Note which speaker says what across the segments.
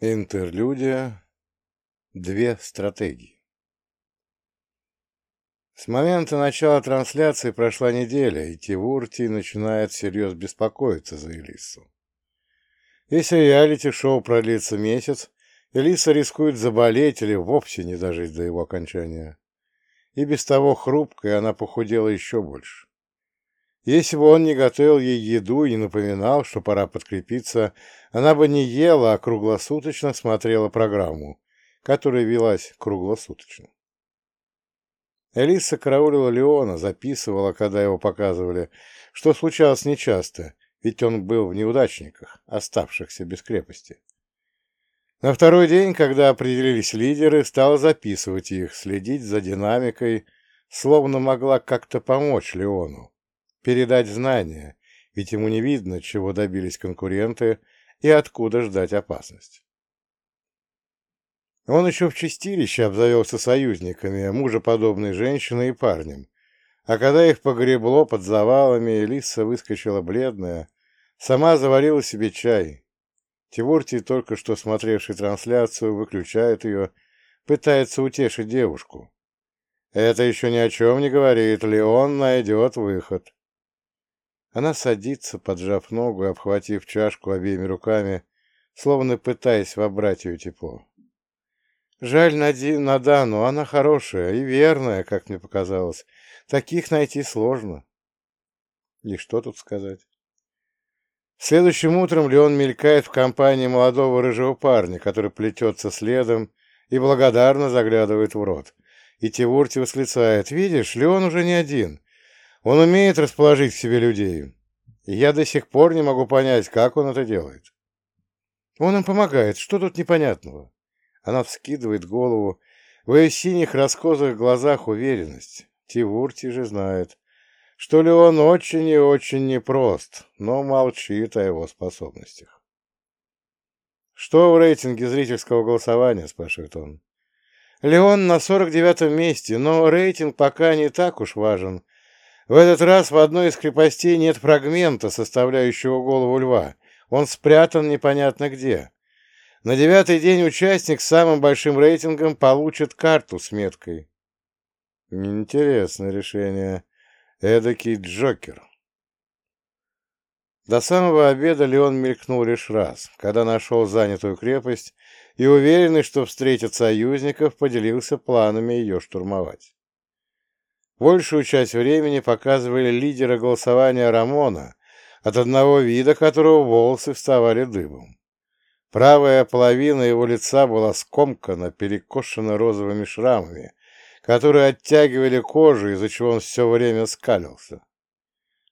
Speaker 1: Интерлюдия. Две стратегии. С момента начала трансляции прошла неделя, и Тивурти начинает всерьез беспокоиться за Элису. Если реалити-шоу продлится месяц, Элиса рискует заболеть или вовсе не дожить до его окончания. И без того хрупкая она похудела еще больше. Если бы он не готовил ей еду и не напоминал, что пора подкрепиться, она бы не ела, а круглосуточно смотрела программу, которая велась круглосуточно. Элиса караулила Леона, записывала, когда его показывали, что случалось нечасто, ведь он был в неудачниках, оставшихся без крепости. На второй день, когда определились лидеры, стала записывать их, следить за динамикой, словно могла как-то помочь Леону передать знания, ведь ему не видно, чего добились конкуренты и откуда ждать опасность. Он еще в чистилище обзавелся союзниками, мужеподобной женщиной и парнем, а когда их погребло под завалами, Лиса выскочила бледная, сама заварила себе чай. Тивуртий, только что смотревший трансляцию, выключает ее, пытается утешить девушку. Это еще ни о чем не говорит, Леон найдет выход. Она садится, поджав ногу и обхватив чашку обеими руками, словно пытаясь вобрать ее тепло. Жаль Нади, Надану, она хорошая и верная, как мне показалось. Таких найти сложно. И что тут сказать? Следующим утром Леон мелькает в компании молодого рыжего парня, который плетется следом и благодарно заглядывает в рот. И Тивурти восклицает, «Видишь, Леон уже не один. Он умеет расположить к себе людей. И я до сих пор не могу понять, как он это делает. Он им помогает. Что тут непонятного? Она вскидывает голову. В ее синих раскозых глазах уверенность. Тивурти же знает, что ли он очень и очень непрост, но молчит о его способностях. «Что в рейтинге зрительского голосования?» – спрашивает он. «Леон на 49-м месте, но рейтинг пока не так уж важен. В этот раз в одной из крепостей нет фрагмента, составляющего голову льва. Он спрятан непонятно где. На девятый день участник с самым большим рейтингом получит карту с меткой. Интересное решение. Эдакий Джокер. До самого обеда Леон мелькнул лишь раз, когда нашел занятую крепость и, уверенный, что встретит союзников, поделился планами ее штурмовать. Большую часть времени показывали лидера голосования Рамона, от одного вида которого волосы вставали дыбом. Правая половина его лица была скомкана, перекошена розовыми шрамами, которые оттягивали кожу, из-за чего он все время скалился.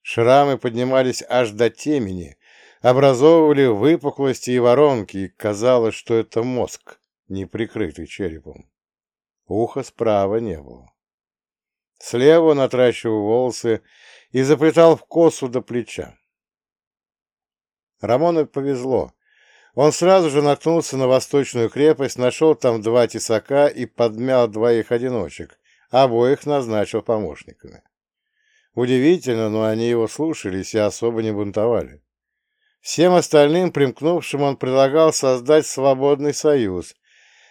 Speaker 1: Шрамы поднимались аж до темени, образовывали выпуклости и воронки, и казалось, что это мозг, не прикрытый черепом. Уха справа не было. Слева он волосы и заплетал в косу до плеча. Рамону повезло. Он сразу же наткнулся на восточную крепость, нашел там два тесака и подмял двоих одиночек, обоих назначил помощниками. Удивительно, но они его слушались и особо не бунтовали. Всем остальным, примкнувшим, он предлагал создать свободный союз,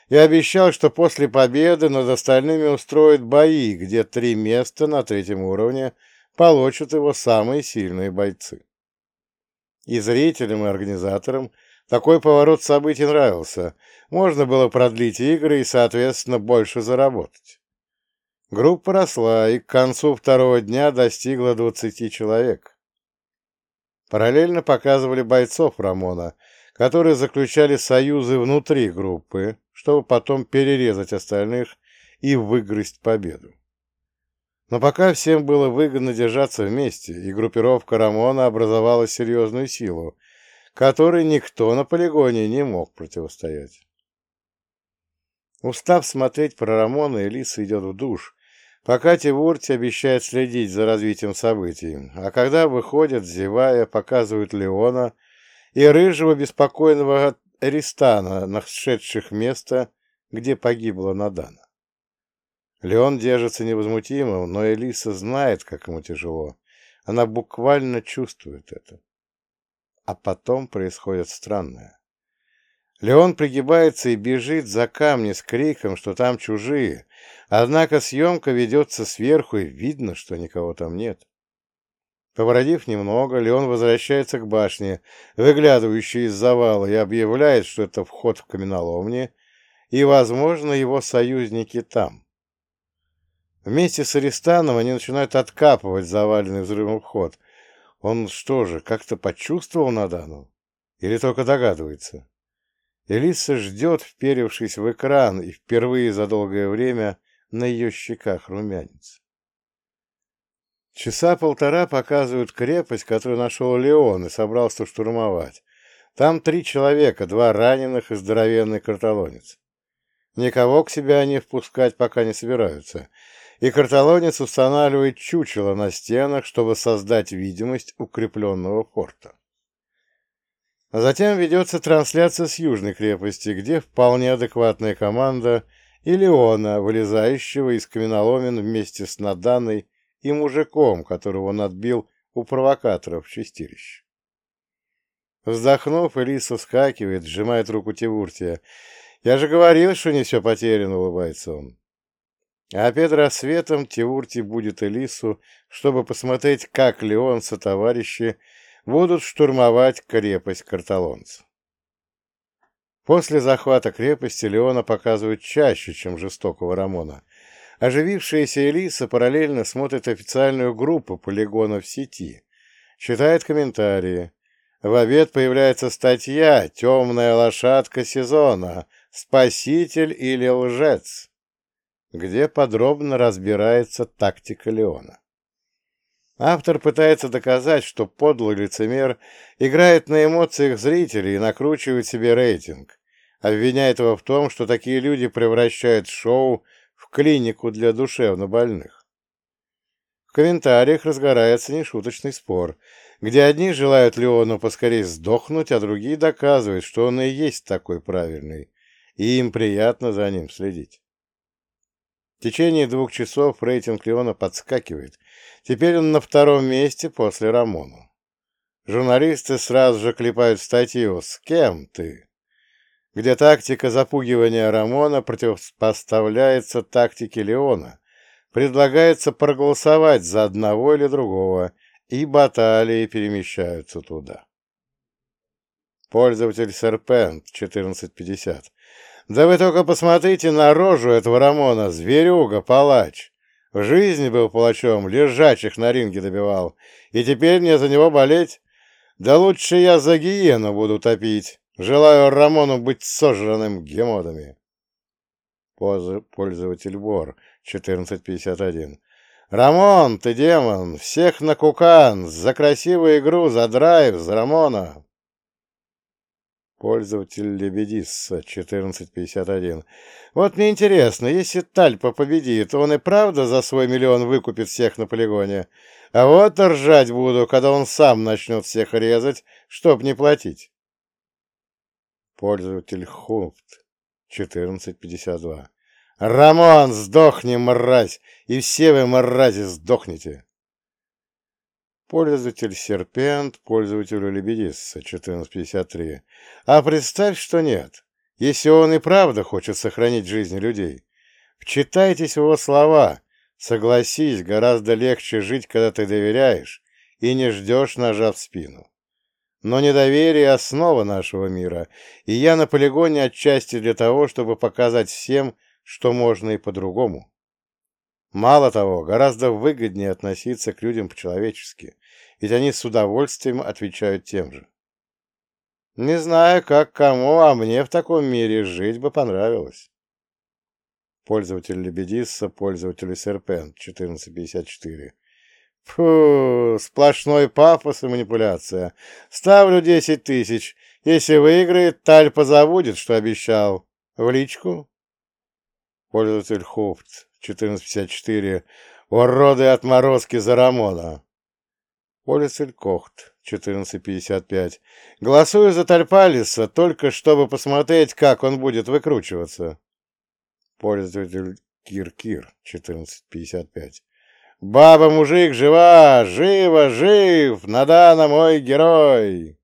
Speaker 1: и обещал, что после победы над остальными устроит бои, где три места на третьем уровне получат его самые сильные бойцы. И зрителям, и организаторам такой поворот событий нравился. Можно было продлить игры и, соответственно, больше заработать. Группа росла и к концу второго дня достигла 20 человек. Параллельно показывали бойцов Рамона, которые заключали союзы внутри группы, чтобы потом перерезать остальных и выгрызть победу. Но пока всем было выгодно держаться вместе, и группировка Рамона образовала серьезную силу, которой никто на полигоне не мог противостоять. Устав смотреть про Рамона, Элиса идет в душ, пока Тивурти обещает следить за развитием событий, а когда выходят, зевая, показывают Леона и рыжего беспокойного Эристана, нашедших место, где погибла Надана. Леон держится невозмутимо, но Элиса знает, как ему тяжело. Она буквально чувствует это. А потом происходит странное. Леон пригибается и бежит за камни с криком, что там чужие, однако съемка ведется сверху, и видно, что никого там нет. Побродив немного, Леон возвращается к башне, выглядывающей из завала, и объявляет, что это вход в каменоломни, и, возможно, его союзники там. Вместе с Аристаном они начинают откапывать заваленный взрывом вход. Он что же, как-то почувствовал Надану? Или только догадывается? Элиса ждет, вперевшись в экран, и впервые за долгое время на ее щеках румянец. Часа полтора показывают крепость, которую нашел Леон и собрался штурмовать. Там три человека, два раненых и здоровенный карталонец. Никого к себе они впускать пока не собираются, и карталонец устанавливает чучело на стенах, чтобы создать видимость укрепленного форта. затем ведется трансляция с южной крепости, где вполне адекватная команда и Леона, вылезающего из каменоломен вместе с Наданой и мужиком, которого он отбил у провокаторов в чистилище. Вздохнув, Элиса вскакивает, сжимает руку Тевуртия. «Я же говорил, что не все потеряно», — улыбается он. А перед рассветом Тевурти будет Элису, чтобы посмотреть, как Леон со товарищи будут штурмовать крепость карталонцев. После захвата крепости Леона показывают чаще, чем жестокого Рамона — Оживившаяся Элиса параллельно смотрит официальную группу полигонов в сети, читает комментарии. В обед появляется статья «Темная лошадка сезона. Спаситель или лжец», где подробно разбирается тактика Леона. Автор пытается доказать, что подлый лицемер играет на эмоциях зрителей и накручивает себе рейтинг, обвиняет его в том, что такие люди превращают шоу клинику для душевнобольных. В комментариях разгорается нешуточный спор, где одни желают Леону поскорее сдохнуть, а другие доказывают, что он и есть такой правильный, и им приятно за ним следить. В течение двух часов рейтинг Леона подскакивает. Теперь он на втором месте после Рамона. Журналисты сразу же клепают статью «С кем ты?», где тактика запугивания Рамона противопоставляется тактике Леона, предлагается проголосовать за одного или другого, и баталии перемещаются туда. Пользователь Серпент 1450. Да вы только посмотрите на рожу этого Рамона, зверюга, палач. В жизни был палачом, лежачих на ринге добивал, и теперь мне за него болеть? Да лучше я за гиену буду топить. Желаю Рамону быть сожранным гемодами. Пользователь Бор, 1451. Рамон, ты демон, всех на кукан, за красивую игру, за драйв, за Рамона. Пользователь Лебедисса, 1451. Вот мне интересно, если Тальпа победит, он и правда за свой миллион выкупит всех на полигоне? А вот ржать буду, когда он сам начнет всех резать, чтоб не платить. Пользователь Хуфт 1452. «Рамон, сдохни, мразь! И все вы, мрази, сдохните!» Пользователь Серпент, пользователю Лебедисца, 1453. А представь, что нет, если он и правда хочет сохранить жизни людей. Вчитайтесь в его слова. Согласись, гораздо легче жить, когда ты доверяешь и не ждешь ножа в спину. Но недоверие — основа нашего мира, и я на полигоне отчасти для того, чтобы показать всем, что можно и по-другому. Мало того, гораздо выгоднее относиться к людям по-человечески, ведь они с удовольствием отвечают тем же. Не знаю, как кому, а мне в таком мире жить бы понравилось. Пользователь Лебедисса, пользователь Серпент, 1454. Фу, сплошной пафос и манипуляция. Ставлю десять тысяч. Если выиграет, Таль позабудет, что обещал. В личку? Пользователь Хуфт, 1454. Уроды отморозки за Рамона. Пользователь Кохт, 1455. Голосую за Тальпалиса, только чтобы посмотреть, как он будет выкручиваться. Пользователь Кир-Кир, 1455. Баба-мужик жива, живо, жив, Надана мой герой!»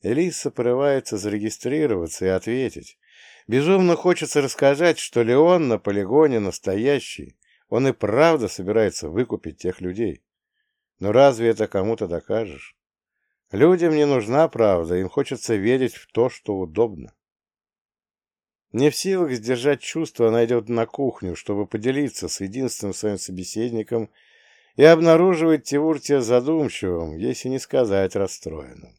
Speaker 1: Элиса порывается зарегистрироваться и ответить. Безумно хочется рассказать, что Леон на полигоне настоящий. Он и правда собирается выкупить тех людей. Но разве это кому-то докажешь? Людям не нужна правда, им хочется верить в то, что удобно. Не в силах сдержать чувства, она идет на кухню, чтобы поделиться с единственным своим собеседником и обнаруживает Тивуртия задумчивым, если не сказать расстроенным.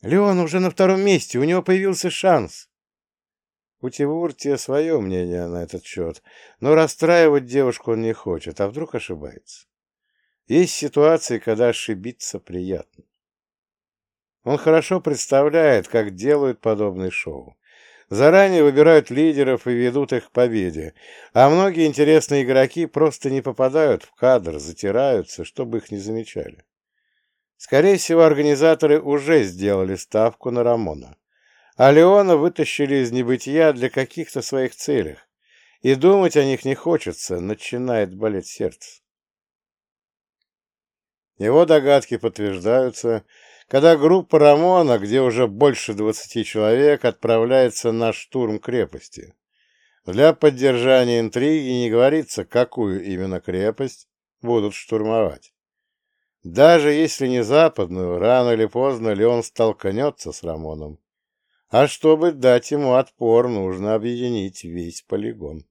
Speaker 1: «Леон уже на втором месте, у него появился шанс!» У Тивуртия свое мнение на этот счет, но расстраивать девушку он не хочет, а вдруг ошибается. Есть ситуации, когда ошибиться приятно. Он хорошо представляет, как делают подобные шоу. Заранее выбирают лидеров и ведут их к победе, а многие интересные игроки просто не попадают в кадр, затираются, чтобы их не замечали. Скорее всего, организаторы уже сделали ставку на Рамона, а Леона вытащили из небытия для каких-то своих целей, и думать о них не хочется, начинает болеть сердце. Его догадки подтверждаются, когда группа Рамона, где уже больше двадцати человек, отправляется на штурм крепости. Для поддержания интриги не говорится, какую именно крепость будут штурмовать. Даже если не западную, рано или поздно Леон столкнется с Рамоном. А чтобы дать ему отпор, нужно объединить весь полигон.